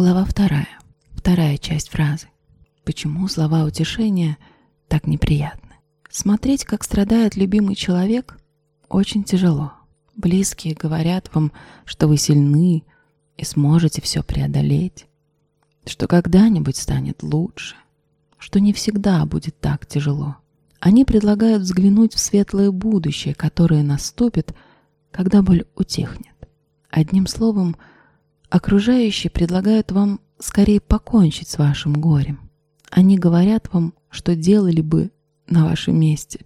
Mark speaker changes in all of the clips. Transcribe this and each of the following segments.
Speaker 1: Глава вторая. Вторая часть фразы. Почему слова утешения так неприятны? Смотреть, как страдает любимый человек, очень тяжело. Близкие говорят вам, что вы сильны и сможете все преодолеть, что когда-нибудь станет лучше, что не всегда будет так тяжело. Они предлагают взглянуть в светлое будущее, которое наступит, когда боль утихнет. Одним словом, окружающие предлагают вам скорее покончить с вашим горем. Они говорят вам, что делали бы на вашем месте,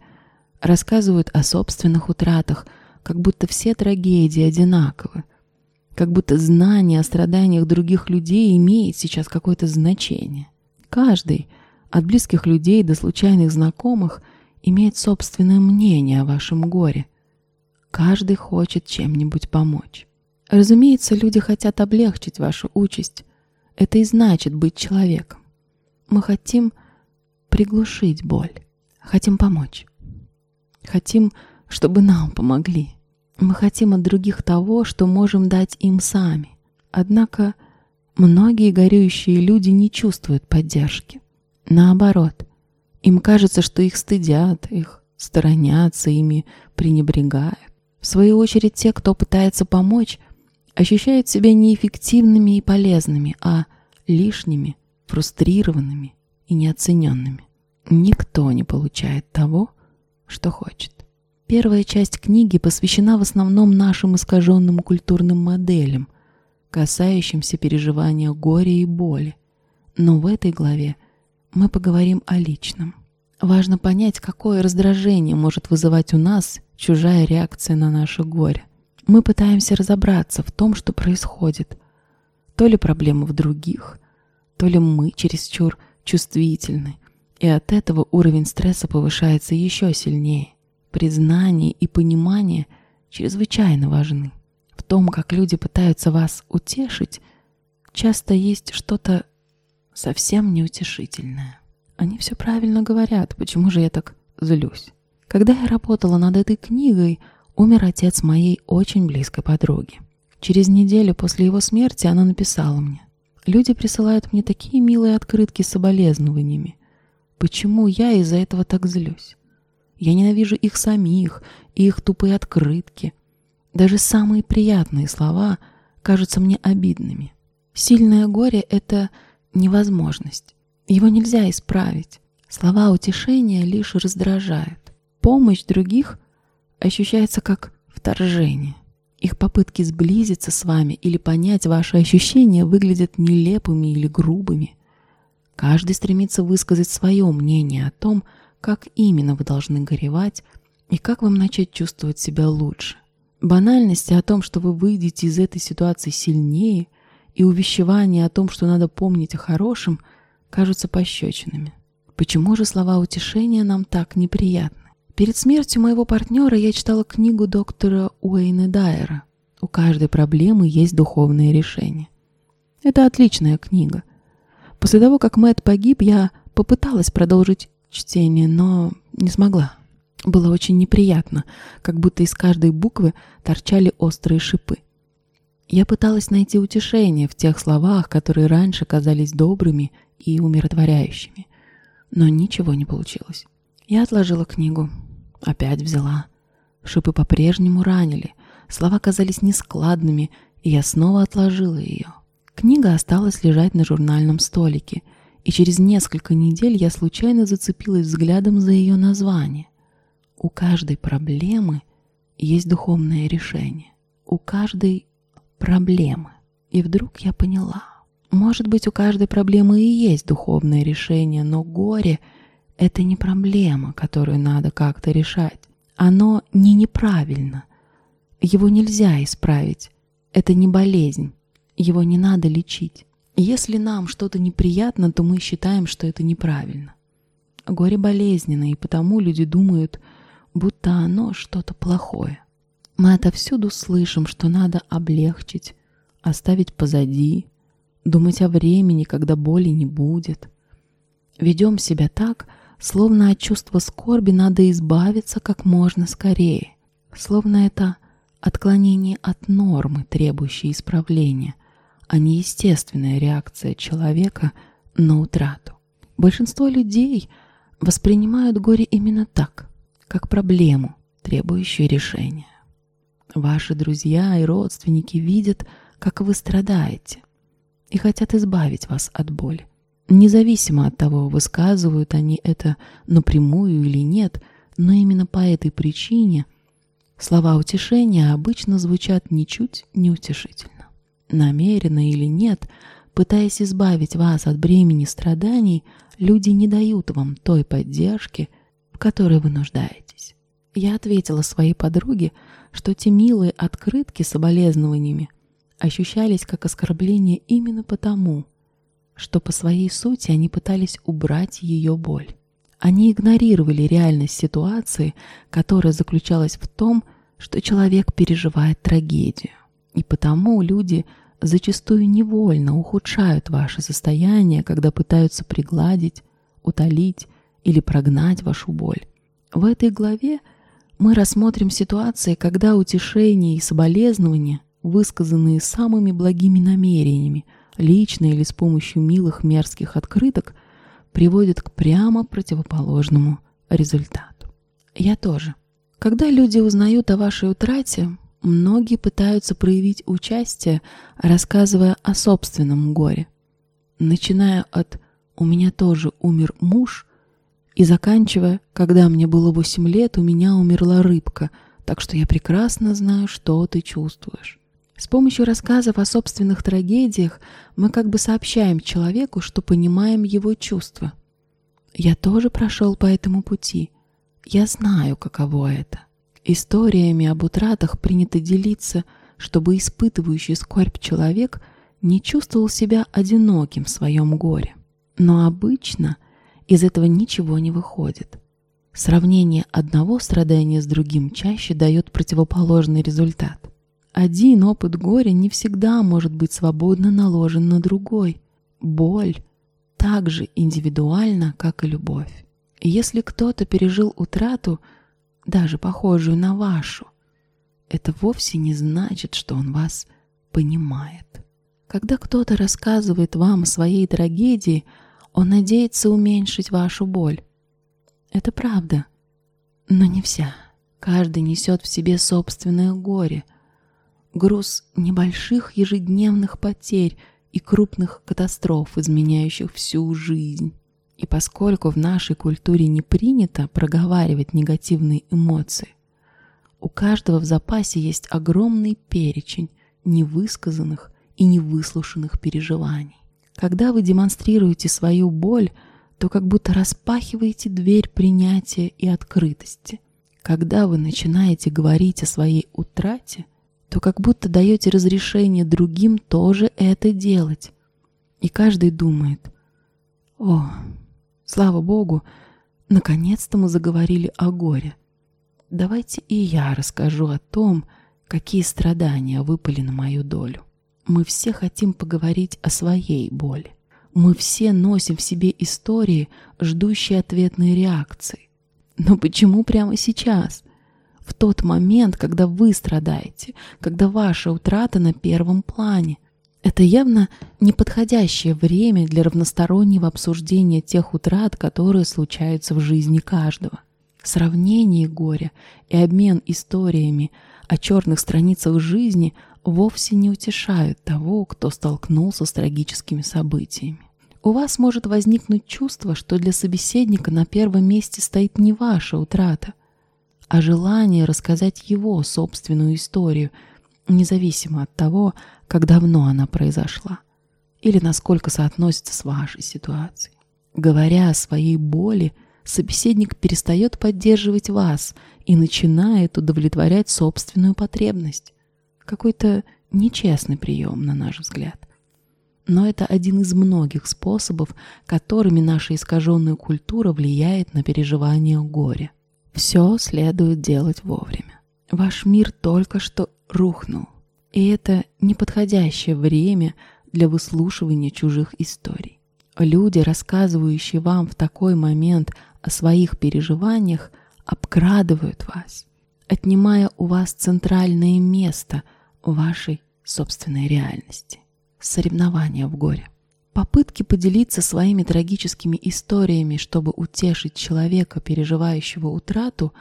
Speaker 1: рассказывают о собственных утратах, как будто все трагедии одинаковы, как будто знание о страданиях других людей имеет сейчас какое-то значение. Каждый, от близких людей до случайных знакомых, имеет собственное мнение о вашем горе. Каждый хочет чем-нибудь помочь. Разумеется, люди хотят облегчить вашу участь. Это и значит быть человеком. Мы хотим приглушить боль, хотим помочь. Хотим, чтобы нам помогли. Мы хотим от других того, что можем дать им сами. Однако многие горюющие люди не чувствуют поддержки. Наоборот, им кажется, что их стыдят, их сторонятся, ими пренебрегают. В свою очередь, те, кто пытается помочь, ощущают себя неэффективными и полезными, а лишними, фрустрированными и неоцененными. Никто не получает того, что хочет. Первая часть книги посвящена в основном нашим искаженным культурным моделям, касающимся переживания горя и боли. Но в этой главе мы поговорим о личном. Важно понять, какое раздражение может вызывать у нас чужая реакция на наше горе. Мы пытаемся разобраться в том, что происходит. То ли проблема в других, то ли мы чересчур чувствительны, и от этого уровень стресса повышается еще сильнее. Признание и понимание чрезвычайно важны. В том, как люди пытаются вас утешить, часто есть что-то совсем неутешительное. Они все правильно говорят, почему же я так злюсь? Когда я работала над этой книгой, умер отец моей очень близкой подруги. Через неделю после его смерти она написала мне. Люди присылают мне такие милые открытки с соболезнованиями. Почему я из-за этого так злюсь? Я ненавижу их самих и их тупые открытки. Даже самые приятные слова кажутся мне обидными. Сильное горе — это невозможность. Его нельзя исправить. Слова утешения лишь раздражают. Помощь других ощущается как вторжение. Их попытки сблизиться с вами или понять ваши ощущения выглядят нелепыми или грубыми. Каждый стремится высказать свое мнение о том, как именно вы должны горевать и как вам начать чувствовать себя лучше. Банальности о том, что вы выйдете из этой ситуации сильнее, и увещевания о том, что надо помнить о хорошем, кажутся пощечинами. Почему же слова утешения нам так неприятны? Перед смертью моего партнера я читала книгу доктора Уэйна Дайера «У каждой проблемы есть духовное решение». Это отличная книга. После того, как Мэтт погиб, я попыталась продолжить чтение, но не смогла. Было очень неприятно, как будто из каждой буквы торчали острые шипы. Я пыталась найти утешение в тех словах, которые раньше казались добрыми и умиротворяющими, но ничего не получилось. Я отложила книгу. Опять взяла. Шипы по-прежнему ранили. Слова казались нескладными, и я снова отложила ее. Книга осталась лежать на журнальном столике, и через несколько недель я случайно зацепилась взглядом за ее название. У каждой проблемы есть духовное решение. У каждой проблемы. И вдруг я поняла. Может быть, у каждой проблемы и есть духовное решение, но горе — это не проблема, которую надо как-то решать. Оно не неправильно. Его нельзя исправить. Это не болезнь. Его не надо лечить. Если нам что-то неприятно, то мы считаем, что это неправильно. Горе болезненно, и потому люди думают, будто оно что-то плохое. Мы отовсюду слышим, что надо облегчить, оставить позади, думать о времени, когда боли не будет. Ведем себя так, Словно от чувства скорби надо избавиться как можно скорее. Словно это отклонение от нормы, требующее исправления. а не естественная реакция человека на утрату. Большинство людей воспринимают горе именно так, как проблему, требующую решения. Ваши друзья и родственники видят, как вы страдаете, и хотят избавить вас от боли. Независимо от того, высказывают они это напрямую или нет, но именно по этой причине слова утешения обычно звучат ничуть не утешительно. Намеренно или нет, пытаясь избавить вас от бремени страданий, люди не дают вам той поддержки, в которой вы нуждаетесь. Я ответила своей подруге, что те милые открытки с соболезнованиями ощущались как оскорбление именно потому, что по своей сути они пытались убрать ее боль. Они игнорировали реальность ситуации, которая заключалась в том, что человек переживает трагедию. И потому люди зачастую невольно ухудшают ваше состояние, когда пытаются пригладить, утолить или прогнать вашу боль. В этой главе мы рассмотрим ситуации, когда утешение и соболезнования, высказанные самыми благими намерениями, лично или с помощью милых мерзких открыток, приводят к прямо противоположному результату. Я тоже. Когда люди узнают о вашей утрате, многие пытаются проявить участие, рассказывая о собственном горе. Начиная от «у меня тоже умер муж», и заканчивая, когда мне было 8 лет, у меня умерла рыбка, так что я прекрасно знаю, что ты чувствуешь. С помощью рассказов о собственных трагедиях мы как бы сообщаем человеку, что понимаем его чувства. Я тоже прошел по этому пути. Я знаю, каково это. Историями об утратах принято делиться, чтобы испытывающий скорбь человек не чувствовал себя одиноким в своем горе. Но обычно из этого ничего не выходит. Сравнение одного страдания с другим чаще дает противоположный результат. Один опыт горя не всегда может быть свободно наложен на другой. Боль так же индивидуальна, как и любовь. Если кто-то пережил утрату, даже похожую на вашу, это вовсе не значит, что он вас понимает. Когда кто-то рассказывает вам о своей трагедии – он надеется уменьшить вашу боль. Это правда, но не вся. Каждый несет в себе собственное горе, груз небольших ежедневных потерь и крупных катастроф, изменяющих всю жизнь. И поскольку в нашей культуре не принято проговаривать негативные эмоции, у каждого в запасе есть огромный перечень невысказанных и невыслушанных переживаний. Когда вы демонстрируете свою боль, то как будто распахиваете дверь принятия и открытости. Когда вы начинаете говорить о своей утрате, то как будто даете разрешение другим тоже это делать. И каждый думает, «О, слава Богу, наконец-то мы заговорили о горе. Давайте и я расскажу о том, какие страдания выпали на мою долю». Мы все хотим поговорить о своей боли. Мы все носим в себе истории, ждущие ответной реакции. Но почему прямо сейчас? В тот момент, когда вы страдаете, когда ваша утрата на первом плане. Это явно неподходящее время для равностороннего обсуждения тех утрат, которые случаются в жизни каждого. Сравнение горя и обмен историями о черных страницах жизни – вовсе не утешают того, кто столкнулся с трагическими событиями. У вас может возникнуть чувство, что для собеседника на первом месте стоит не ваша утрата, а желание рассказать его собственную историю, независимо от того, как давно она произошла или насколько соотносится с вашей ситуацией. Говоря о своей боли, собеседник перестает поддерживать вас и начинает удовлетворять собственную потребность. Какой-то нечестный прием, на наш взгляд. Но это один из многих способов, которыми наша искаженная культура влияет на переживание горя. Все следует делать вовремя. Ваш мир только что рухнул, и это неподходящее время для выслушивания чужих историй. Люди, рассказывающие вам в такой момент о своих переживаниях, обкрадывают вас, отнимая у вас центральное место – вашей собственной реальности. соревнования в горе. Попытки поделиться своими трагическими историями, чтобы утешить человека, переживающего утрату,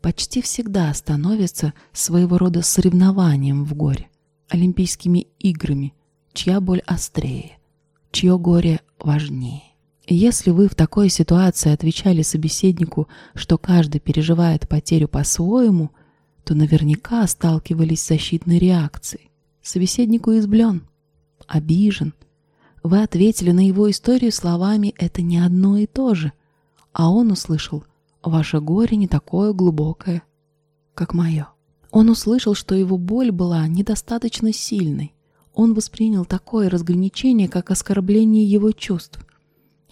Speaker 1: почти всегда становятся своего рода соревнованием в горе, олимпийскими играми, чья боль острее, чье горе важнее. Если вы в такой ситуации отвечали собеседнику, что каждый переживает потерю по-своему, то наверняка сталкивались с защитной реакцией. Собеседник уязвлен, обижен. Вы ответили на его историю словами «это не одно и то же», а он услышал «ваше горе не такое глубокое, как мое». Он услышал, что его боль была недостаточно сильной. Он воспринял такое разграничение, как оскорбление его чувств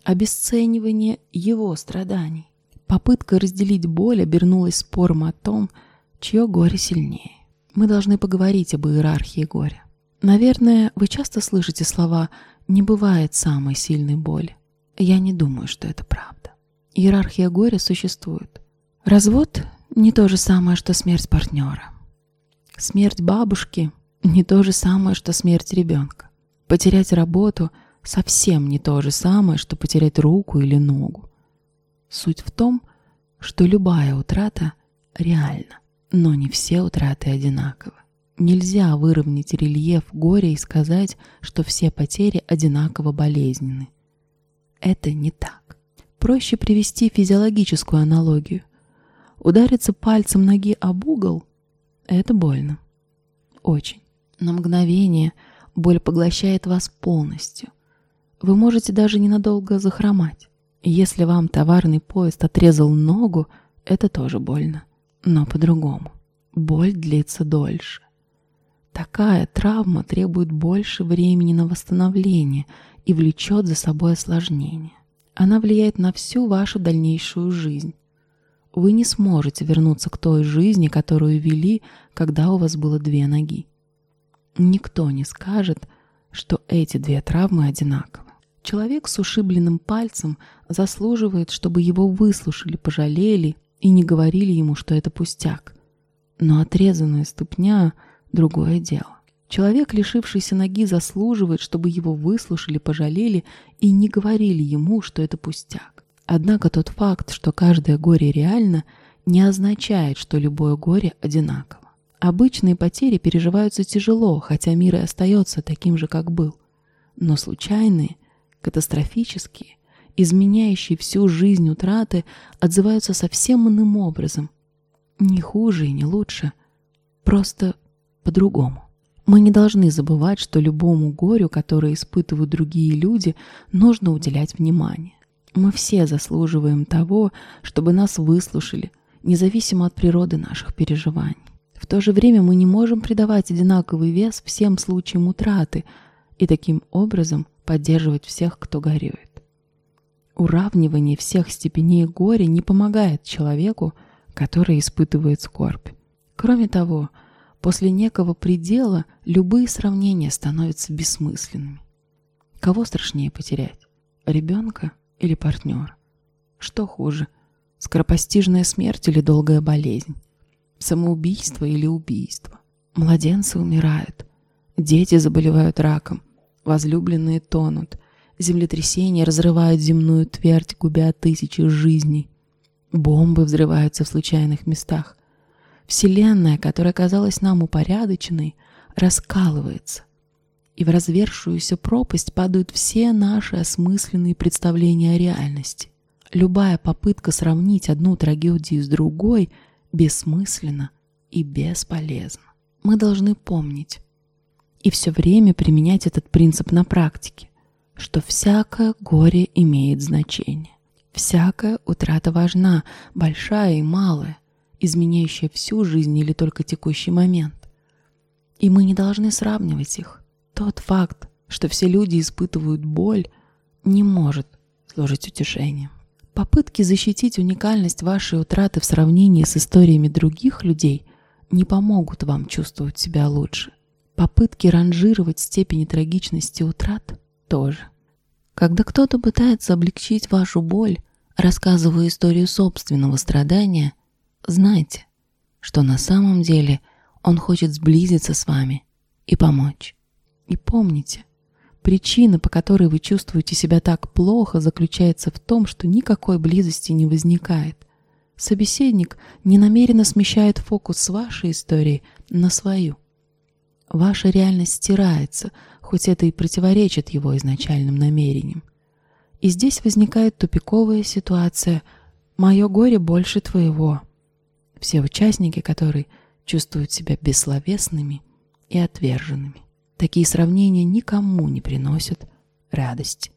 Speaker 1: обесценивание его страданий. Попытка разделить боль обернулась спором о том, чье горе сильнее. Мы должны поговорить об иерархии горя. Наверное, вы часто слышите слова «не бывает самой сильной боли». Я не думаю, что это правда. Иерархия горя существует. Развод – не то же самое, что смерть партнера. Смерть бабушки – не то же самое, что смерть ребенка. Потерять работу – совсем не то же самое, что потерять руку или ногу. Суть в том, что любая утрата реальна, но не все утраты одинаковы. Нельзя выровнять рельеф горя и сказать, что все потери одинаково болезненны. Это не так. Проще привести физиологическую аналогию. Удариться пальцем ноги об угол – это больно. Очень. На мгновение боль поглощает вас полностью. Вы можете даже ненадолго захромать. Если вам товарный поезд отрезал ногу, это тоже больно. Но по-другому. Боль длится дольше. Такая травма требует больше времени на восстановление и влечет за собой осложнения. Она влияет на всю вашу дальнейшую жизнь. Вы не сможете вернуться к той жизни, которую вели, когда у вас было две ноги. Никто не скажет, что эти две травмы одинаковы. Человек с ушибленным пальцем заслуживает, чтобы его выслушали, пожалели и не говорили ему, что это пустяк. Но отрезанная ступня – другое дело. Человек, лишившийся ноги, заслуживает, чтобы его выслушали, пожалели и не говорили ему, что это пустяк. Однако тот факт, что каждое горе реально, не означает, что любое горе одинаково. Обычные потери переживаются тяжело, хотя мир и остается таким же, как был. Но случайные – катастрофические, изменяющие всю жизнь утраты, отзываются совсем иным образом. Не хуже и не лучше, просто по-другому. Мы не должны забывать, что любому горю, которое испытывают другие люди, нужно уделять внимание. Мы все заслуживаем того, чтобы нас выслушали, независимо от природы наших переживаний. В то же время мы не можем придавать одинаковый вес всем случаям утраты и таким образом поддерживать всех, кто горюет. Уравнивание всех степеней горя не помогает человеку, который испытывает скорбь. Кроме того, после некого предела любые сравнения становятся бессмысленными. Кого страшнее потерять? Ребенка или партнера? Что хуже? Скоропостижная смерть или долгая болезнь? Самоубийство или убийство? Младенцы умирают. Дети заболевают раком. Возлюбленные тонут. Землетрясения разрывают земную твердь, губя тысячи жизней. Бомбы взрываются в случайных местах. Вселенная, которая казалась нам упорядоченной, раскалывается. И в развершуюся пропасть падают все наши осмысленные представления о реальности. Любая попытка сравнить одну трагедию с другой бессмысленна и бесполезна. Мы должны помнить, и все время применять этот принцип на практике, что всякое горе имеет значение. Всякая утрата важна, большая и малая, изменяющая всю жизнь или только текущий момент. И мы не должны сравнивать их. Тот факт, что все люди испытывают боль, не может служить утешением. Попытки защитить уникальность вашей утраты в сравнении с историями других людей не помогут вам чувствовать себя лучше. Попытки ранжировать степени трагичности утрат тоже. Когда кто-то пытается облегчить вашу боль, рассказывая историю собственного страдания, знайте, что на самом деле он хочет сблизиться с вами и помочь. И помните, Причина, по которой вы чувствуете себя так плохо, заключается в том, что никакой близости не возникает. Собеседник ненамеренно смещает фокус с вашей истории на свою. Ваша реальность стирается, хоть это и противоречит его изначальным намерениям. И здесь возникает тупиковая ситуация «моё горе больше твоего». Все участники которой чувствуют себя бессловесными и отверженными. Такие сравнения никому не приносят радости.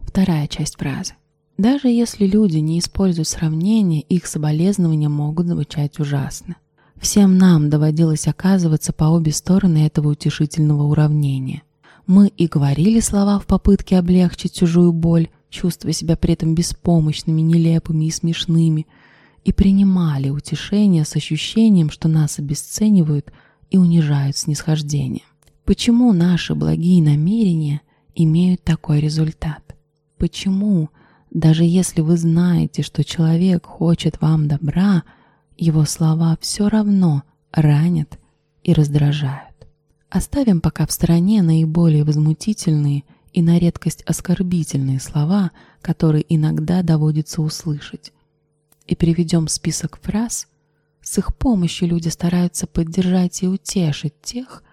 Speaker 1: Вторая часть фразы. Даже если люди не используют сравнения, их соболезнования могут звучать ужасно. Всем нам доводилось оказываться по обе стороны этого утешительного уравнения. Мы и говорили слова в попытке облегчить чужую боль, чувствуя себя при этом беспомощными, нелепыми и смешными, и принимали утешение с ощущением, что нас обесценивают и унижают снисхождением. Почему наши благие намерения имеют такой результат? Почему, даже если вы знаете, что человек хочет вам добра, его слова все равно ранят и раздражают? Оставим пока в стороне наиболее возмутительные и на редкость оскорбительные слова, которые иногда доводится услышать, и приведем список фраз, с их помощью люди стараются поддержать и утешить тех,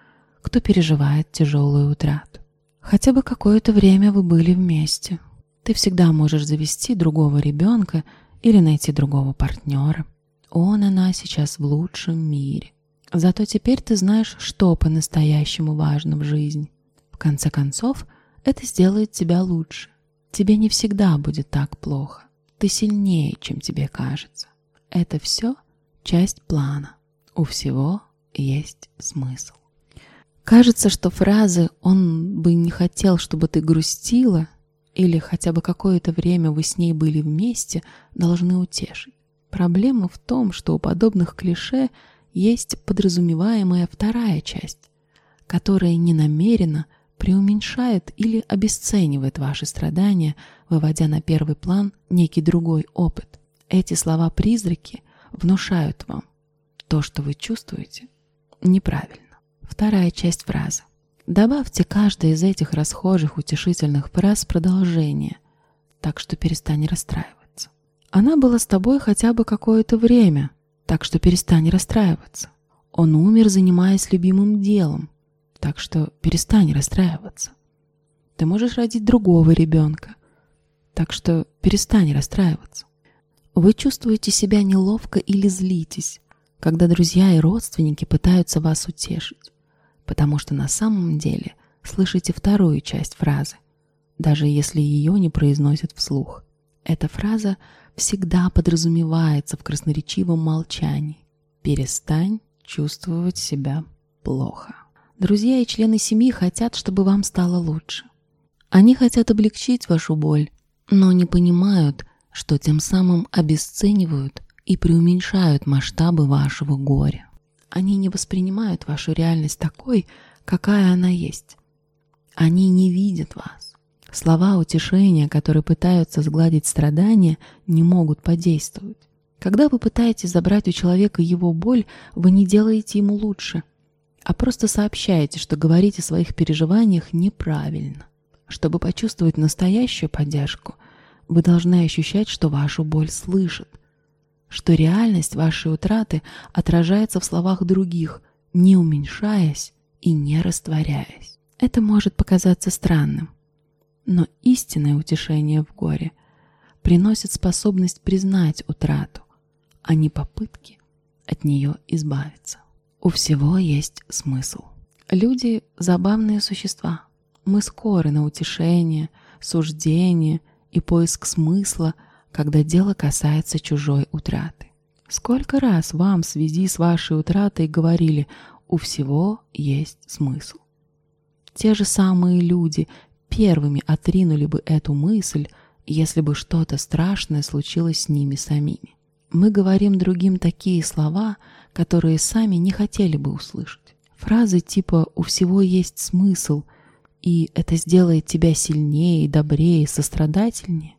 Speaker 1: кто переживает тяжелую утрату. Хотя бы какое-то время вы были вместе. Ты всегда можешь завести другого ребенка или найти другого партнера. Он, она сейчас в лучшем мире. Зато теперь ты знаешь, что по-настоящему важно в жизни. В конце концов, это сделает тебя лучше. Тебе не всегда будет так плохо. Ты сильнее, чем тебе кажется. Это все часть плана. У всего есть смысл. Кажется, что фразы «он бы не хотел, чтобы ты грустила» или хотя бы какое-то время вы с ней были вместе, должны утешить. Проблема в том, что у подобных клише есть подразумеваемая вторая часть, которая ненамеренно преуменьшает или обесценивает ваши страдания, выводя на первый план некий другой опыт. Эти слова-призраки внушают вам то, что вы чувствуете, неправильно. Вторая часть фразы. Добавьте каждой из этих расхожих утешительных фраз продолжение, так что перестань расстраиваться. Она была с тобой хотя бы какое-то время, так что перестань расстраиваться. Он умер, занимаясь любимым делом, так что перестань расстраиваться. Ты можешь родить другого ребенка, так что перестань расстраиваться. Вы чувствуете себя неловко или злитесь, когда друзья и родственники пытаются вас утешить потому что на самом деле слышите вторую часть фразы, даже если ее не произносят вслух. Эта фраза всегда подразумевается в красноречивом молчании. Перестань чувствовать себя плохо. Друзья и члены семьи хотят, чтобы вам стало лучше. Они хотят облегчить вашу боль, но не понимают, что тем самым обесценивают и преуменьшают масштабы вашего горя. Они не воспринимают вашу реальность такой, какая она есть. Они не видят вас. Слова утешения, которые пытаются сгладить страдания, не могут подействовать. Когда вы пытаетесь забрать у человека его боль, вы не делаете ему лучше, а просто сообщаете, что говорить о своих переживаниях неправильно. Чтобы почувствовать настоящую поддержку, вы должны ощущать, что вашу боль слышат – что реальность вашей утраты отражается в словах других, не уменьшаясь и не растворяясь. Это может показаться странным, но истинное утешение в горе приносит способность признать утрату, а не попытки от нее избавиться. У всего есть смысл. Люди – забавные существа. Мы скоры на утешение, суждение и поиск смысла – когда дело касается чужой утраты. Сколько раз вам в связи с вашей утратой говорили «у всего есть смысл». Те же самые люди первыми отринули бы эту мысль, если бы что-то страшное случилось с ними самими. Мы говорим другим такие слова, которые сами не хотели бы услышать. Фразы типа «у всего есть смысл» и «это сделает тебя сильнее, добрее, сострадательнее»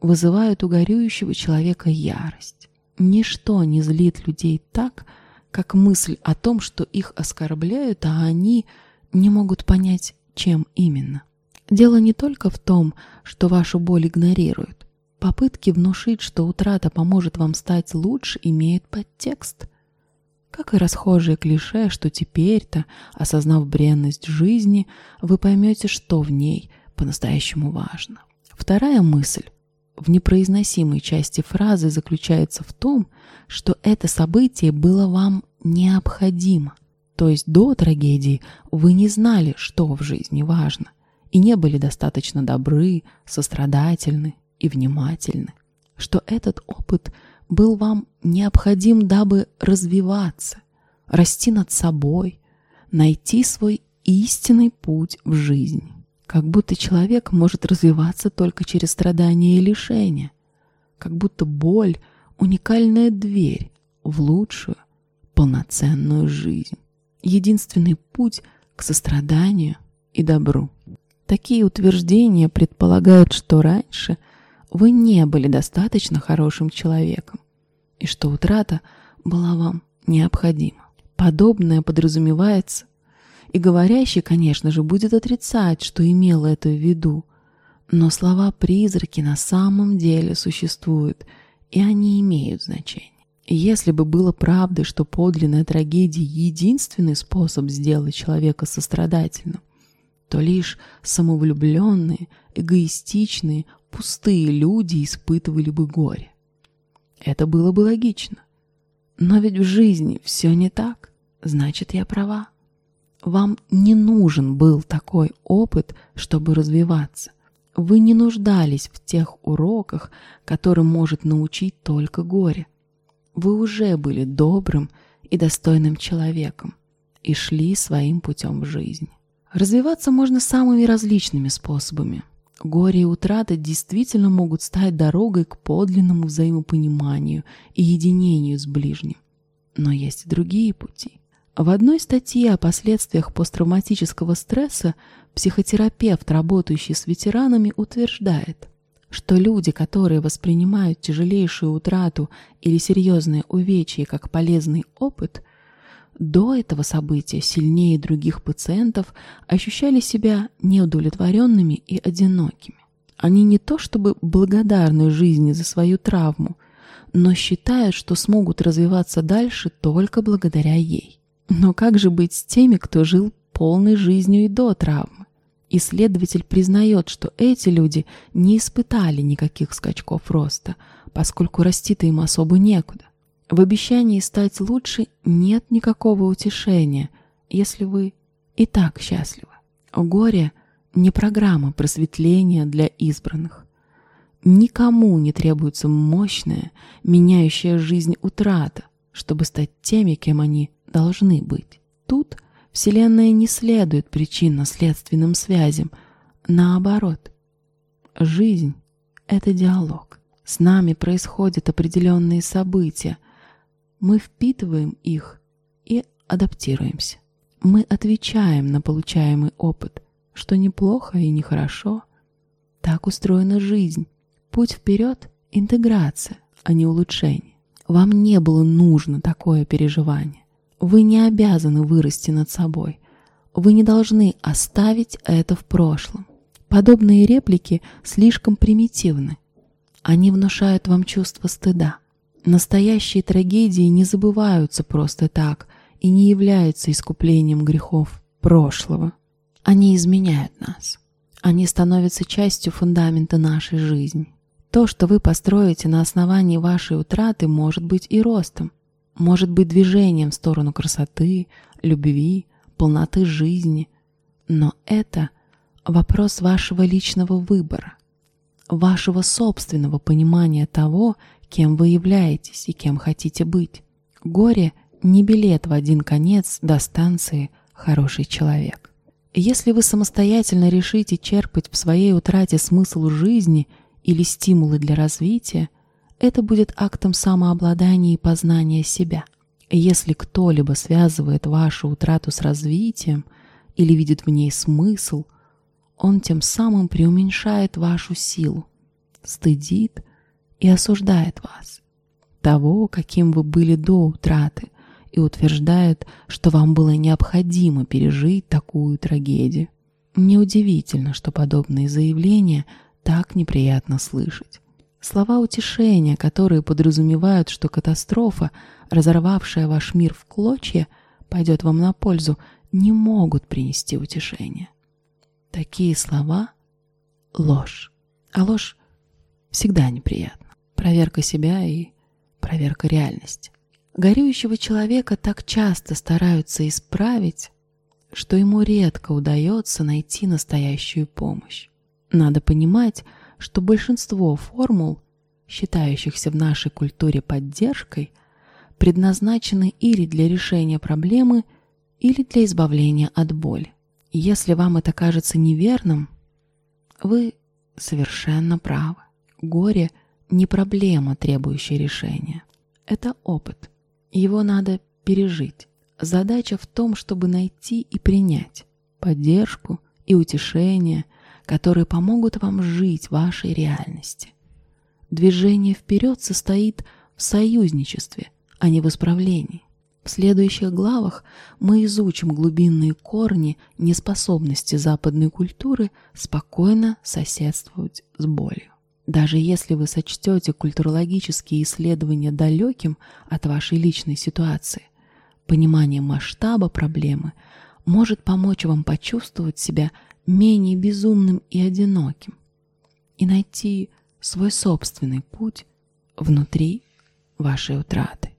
Speaker 1: вызывают у горюющего человека ярость. Ничто не злит людей так, как мысль о том, что их оскорбляют, а они не могут понять, чем именно. Дело не только в том, что вашу боль игнорируют. Попытки внушить, что утрата поможет вам стать лучше, имеют подтекст. Как и расхожее клише, что теперь-то, осознав бренность жизни, вы поймете, что в ней по-настоящему важно. Вторая мысль в непроизносимой части фразы заключается в том, что это событие было вам необходимо. То есть до трагедии вы не знали, что в жизни важно и не были достаточно добры, сострадательны и внимательны, что этот опыт был вам необходим, дабы развиваться, расти над собой, найти свой истинный путь в жизни. Как будто человек может развиваться только через страдания и лишения, как будто боль — уникальная дверь в лучшую, полноценную жизнь. Единственный путь к состраданию и добру. Такие утверждения предполагают, что раньше вы не были достаточно хорошим человеком и что утрата была вам необходима. Подобное подразумевается, и говорящий, конечно же, будет отрицать, что имел это в виду, но слова-призраки на самом деле существуют, и они имеют значение. Если бы было правдой, что подлинная трагедия — единственный способ сделать человека сострадательным, то лишь самовлюбленные, эгоистичные, пустые люди испытывали бы горе. Это было бы логично. Но ведь в жизни все не так, значит, я права. Вам не нужен был такой опыт, чтобы развиваться. Вы не нуждались в тех уроках, которым может научить только горе. Вы уже были добрым и достойным человеком и шли своим путем в жизни. Развиваться можно самыми различными способами. Горе и утрата действительно могут стать дорогой к подлинному взаимопониманию и единению с ближним. Но есть и другие пути. В одной статье о последствиях посттравматического стресса психотерапевт, работающий с ветеранами, утверждает, что люди, которые воспринимают тяжелейшую утрату или серьезные увечья как полезный опыт, до этого события сильнее других пациентов ощущали себя неудовлетворенными и одинокими. Они не то чтобы благодарны жизни за свою травму, но считают, что смогут развиваться дальше только благодаря ей. Но как же быть с теми, кто жил полной жизнью и до травмы? Исследователь признает, что эти люди не испытали никаких скачков роста, поскольку расти-то им особо некуда. В обещании стать лучше нет никакого утешения, если вы и так счастливы. Горе — не программа просветления для избранных. Никому не требуется мощная, меняющая жизнь утрата, чтобы стать теми, кем они должны быть. Тут Вселенная не следует причинно-следственным связям. Наоборот, жизнь — это диалог. С нами происходят определенные события — мы впитываем их и адаптируемся. Мы отвечаем на получаемый опыт, что неплохо и нехорошо. Так устроена жизнь. Путь вперед — интеграция, а не улучшение. Вам не было нужно такое переживание. Вы не обязаны вырасти над собой. Вы не должны оставить это в прошлом. Подобные реплики слишком примитивны. Они внушают вам чувство стыда. Настоящие трагедии не забываются просто так и не являются искуплением грехов прошлого. Они изменяют нас. Они становятся частью фундамента нашей жизни. То, что вы построите на основании вашей утраты, может быть и ростом, может быть движением в сторону красоты, любви, полноты жизни. Но это вопрос вашего личного выбора, вашего собственного понимания того, кем вы являетесь и кем хотите быть. Горе — не билет в один конец до станции «хороший человек». Если вы самостоятельно решите черпать в своей утрате смысл жизни или стимулы для развития, это будет актом самообладания и познания себя. Если кто-либо связывает вашу утрату с развитием или видит в ней смысл, он тем самым преуменьшает вашу силу, стыдит и осуждает вас, того, каким вы были до утраты, и утверждает, что вам было необходимо пережить такую трагедию. Неудивительно, что подобные заявления так неприятно слышать. Слова утешения, которые подразумевают, что катастрофа, разорвавшая ваш мир в клочья, пойдет вам на пользу, не могут принести утешения. Такие слова — ложь. А ложь всегда неприятна. Проверка себя и проверка реальности. Горюющего человека так часто стараются исправить, что ему редко удается найти настоящую помощь. Надо понимать, что большинство формул, считающихся в нашей культуре поддержкой, предназначены или для решения проблемы, или для избавления от боли. Если вам это кажется неверным, вы совершенно правы. Горе не проблема, требующая решения. Это опыт. Его надо пережить. Задача в том, чтобы найти и принять поддержку и утешение, которые помогут вам жить в вашей реальности. Движение вперед состоит в союзничестве, а не в исправлении. В следующих главах мы изучим глубинные корни неспособности западной культуры спокойно соседствовать с болью. Даже если вы сочтете культурологические исследования далеким от вашей личной ситуации – Понимание масштаба проблемы может помочь вам почувствовать себя менее безумным и одиноким и найти свой собственный путь внутри вашей утраты.